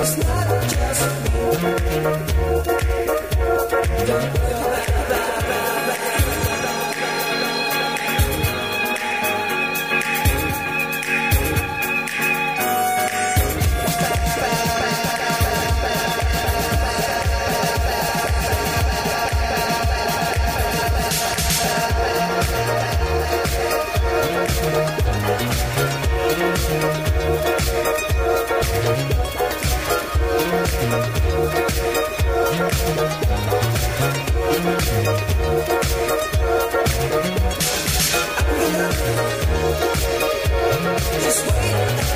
was not just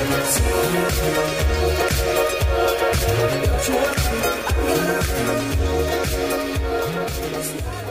Don't you, I love you.